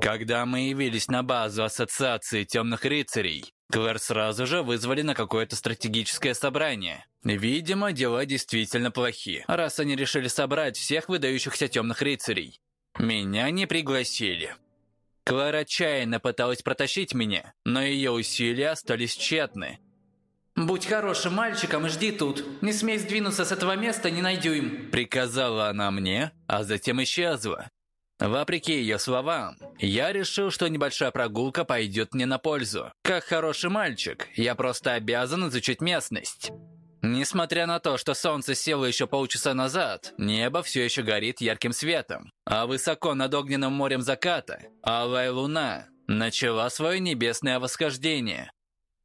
Когда мы явились на базу Ассоциации Темных Рыцарей, Клэр сразу же вызвали на какое-то стратегическое собрание. Видимо, дела действительно плохи, раз они решили собрать всех выдающихся темных рыцарей. Меня не пригласили. Клэр отчаянно пыталась протащить меня, но ее усилия остались тщетны. «Будь хорошим мальчиком и жди тут. Не смей сдвинуться с этого места ни на дюйм», приказала она мне, а затем исчезла. Вопреки ее словам, я решил, что небольшая прогулка пойдет мне на пользу. Как хороший мальчик, я просто обязан изучить местность. Несмотря на то, что солнце село еще полчаса назад, небо все еще горит ярким светом, а высоко над огненным морем заката алая луна начала свое небесное восхождение.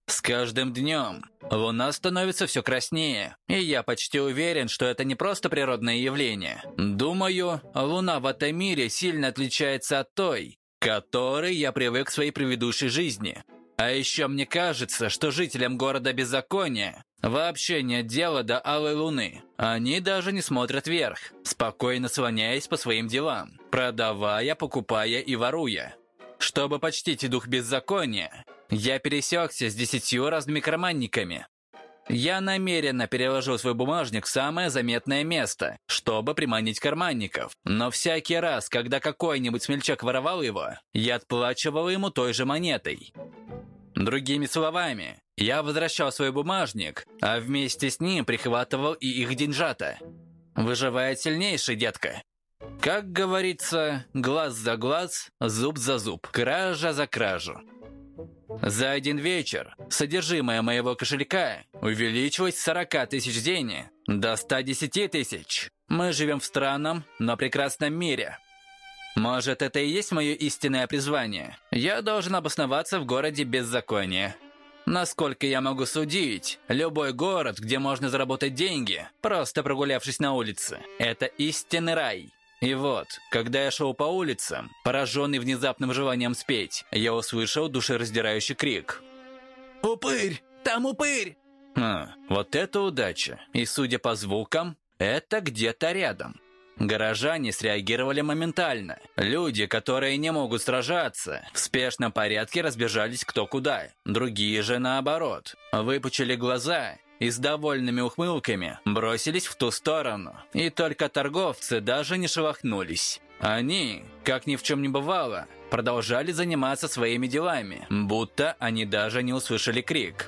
С каждым днем луна становится все краснее, и я почти уверен, что это не просто природное явление. Думаю, луна в этом мире сильно отличается от той, которой я привык в своей предыдущей жизни. А еще мне кажется, что жителям города Беззакония вообще нет дела до Алой Луны. Они даже не смотрят вверх, спокойно слоняясь по своим делам, продавая, покупая и воруя. Чтобы почтить дух беззакония, я пересекся с десятью разными карманниками. Я намеренно переложил свой бумажник в самое заметное место, чтобы приманить карманников. Но всякий раз, когда какой-нибудь смельчак воровал его, я отплачивал ему той же монетой. Другими словами, я возвращал свой бумажник, а вместе с ним прихватывал и их деньжата. Выживает сильнейший, детка. Как говорится, глаз за глаз, зуб за зуб, кража за кражу. За один вечер содержимое моего кошелька увеличилось с 40 тысяч денег до 110 тысяч. Мы живем в странном, но прекрасном мире. Может, это и есть мое истинное призвание? Я должен обосноваться в городе беззакония. Насколько я могу судить, любой город, где можно заработать деньги, просто прогулявшись на улице, это истинный рай. И вот, когда я шел по улицам, пораженный внезапным желанием спеть, я услышал душераздирающий крик. «Упырь! Там упырь!» А, вот это удача. И судя по звукам, это где-то рядом. Горожане среагировали моментально. Люди, которые не могут сражаться, в спешном порядке разбежались кто куда. Другие же наоборот. Выпучили глаза и с довольными ухмылками бросились в ту сторону. И только торговцы даже не шелохнулись. Они, как ни в чем не бывало, продолжали заниматься своими делами, будто они даже не услышали крик.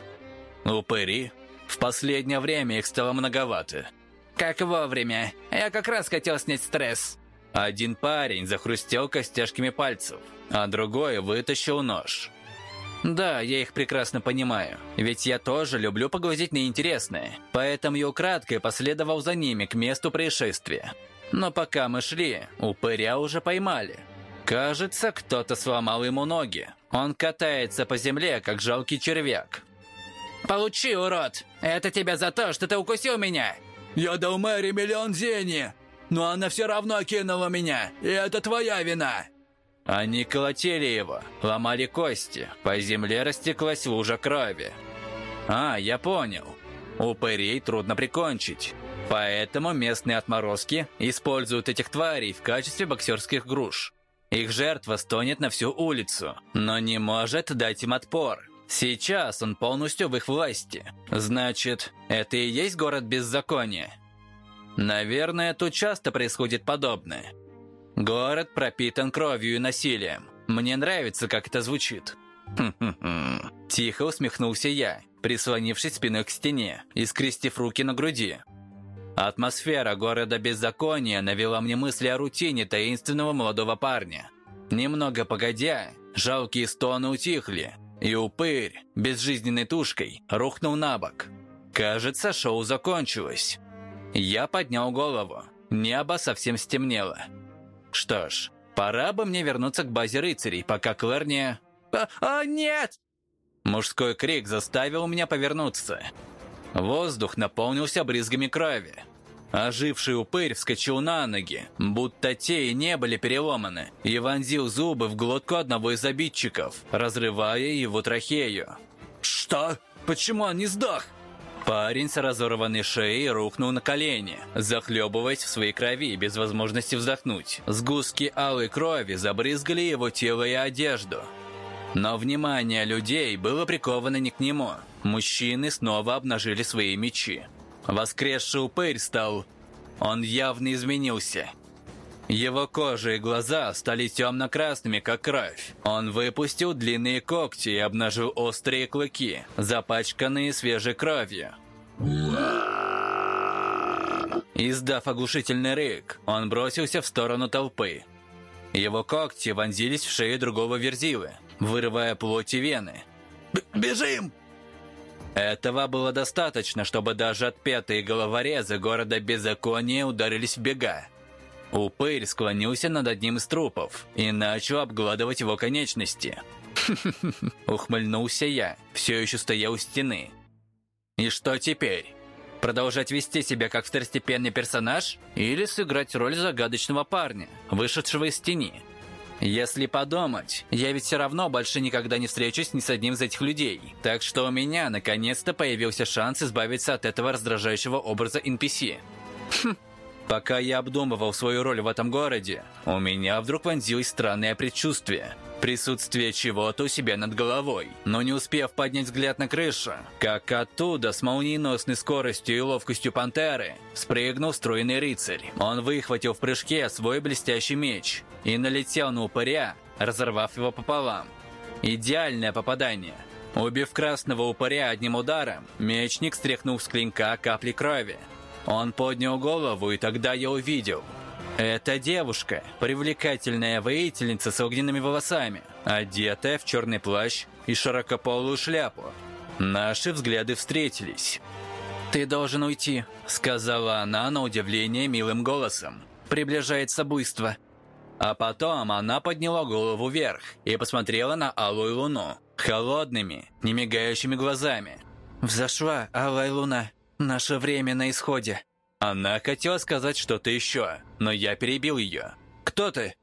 Упыри. В последнее время их стало многовато. Как вовремя. Я как раз хотел снять стресс. Один парень захрустел костяшками пальцев, а другой вытащил нож. Да, я их прекрасно понимаю, ведь я тоже люблю поглазеть на интересное, поэтому я украдкой последовал за ними к месту происшествия. Но пока мы шли, упыря уже поймали. Кажется, кто-то сломал ему ноги. Он катается по земле, как жалкий червяк. «Получи, урод! Это тебе за то, что ты укусил меня!» «Я дал Мэри миллион зени, но она все равно кинула меня, и это твоя вина!» Они колотили его, ломали кости, по земле растеклась лужа крови. А, я понял. Упырей трудно прикончить. Поэтому местные отморозки используют этих тварей в качестве боксерских груш. Их жертва стонет на всю улицу, но не может дать им отпор. Сейчас он полностью в их власти. Значит, это и есть город беззакония. Наверное, тут часто происходит подобное. Город пропитан кровью и насилием. Мне нравится, как это звучит. Тихо усмехнулся я, прислонившись спиной к стене и скрестив руки на груди. Атмосфера города беззакония навела мне мысли о рутине таинственного молодого парня. Немного погодя, жалкие стоны утихли, и упырь, безжизненной тушкой, рухнул на бок. Кажется, шоу закончилось. Я поднял голову. Небо совсем стемнело. Что ж, пора бы мне вернуться к базе рыцарей, пока Клэр не... А, а нет! Мужской крик заставил меня повернуться. Воздух наполнился брызгами крови. Оживший упырь вскочил на ноги, будто те и не были переломаны, и вонзил зубы в глотку одного из обидчиков, разрывая его трахею. «Что? Почему он не сдох?» Парень с разорванной шеей рухнул на колени, захлебываясь в своей крови без возможности вздохнуть. Сгустки алой крови забрызгали его тело и одежду. Но внимание людей было приковано не к нему. Мужчины снова обнажили свои мечи. Воскресший упырь стал... Он явно изменился. Его кожа и глаза стали темно-красными, как кровь. Он выпустил длинные когти и обнажил острые клыки, запачканные свежей кровью. Издав оглушительный рык, он бросился в сторону толпы. Его когти вонзились в шею другого верзилы, вырывая плоть и вены. «Бежим!» Этого было достаточно, чтобы даже отпетые головорезы города Беззакония ударились в бега. Упырь склонился над одним из трупов и начал обгладывать его конечности. Ухмыльнулся я, все еще стоя у стены. И что теперь? Продолжать вести себя как второстепенный персонаж? Или сыграть роль загадочного парня, вышедшего из тени? Если подумать, я ведь все равно больше никогда не встречусь ни с одним из этих людей. Так что у меня наконец-то появился шанс избавиться от этого раздражающего образа NPC. Хм. Пока я обдумывал свою роль в этом городе, у меня вдруг вонзилось странное предчувствие. Присутствие чего-то у себя над головой. Но не успев поднять взгляд на крышу, как оттуда с молниеносной скоростью и ловкостью пантеры спрыгнул стройный рыцарь. Он выхватил в прыжке свой блестящий меч и налетел на упыря, разорвав его пополам. Идеальное попадание. Убив красного упыря одним ударом, мечник стряхнул с клинка капли крови. Он поднял голову, и тогда я увидел. Это девушка, привлекательная воительница с огненными волосами, одетая в черный плащ и широкополую шляпу. Наши взгляды встретились. «Ты должен уйти», — сказала она на удивление милым голосом. «Приближается буйство». А потом она подняла голову вверх и посмотрела на алую луну холодными, немигающими глазами. «Взошла алая луна», Наше время на исходе. Она хотела сказать что-то еще, но я перебил ее. Кто ты?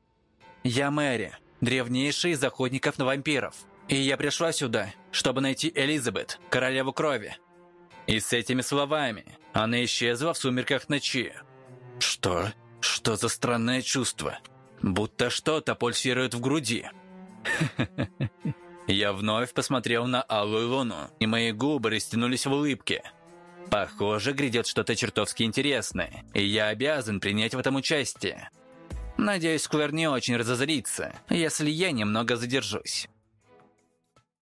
Я Мэри, древнейший из охотников на вампиров. И я пришла сюда, чтобы найти Элизабет, королеву крови. И с этими словами она исчезла в сумерках ночи. Что? Что за странное чувство? Будто что-то пульсирует в груди. Я вновь посмотрел на алую луну, и мои губы растянулись в улыбке. Похоже, грядет что-то чертовски интересное, и я обязан принять в этом участие. Надеюсь, Клэр не очень разозлится, если я немного задержусь.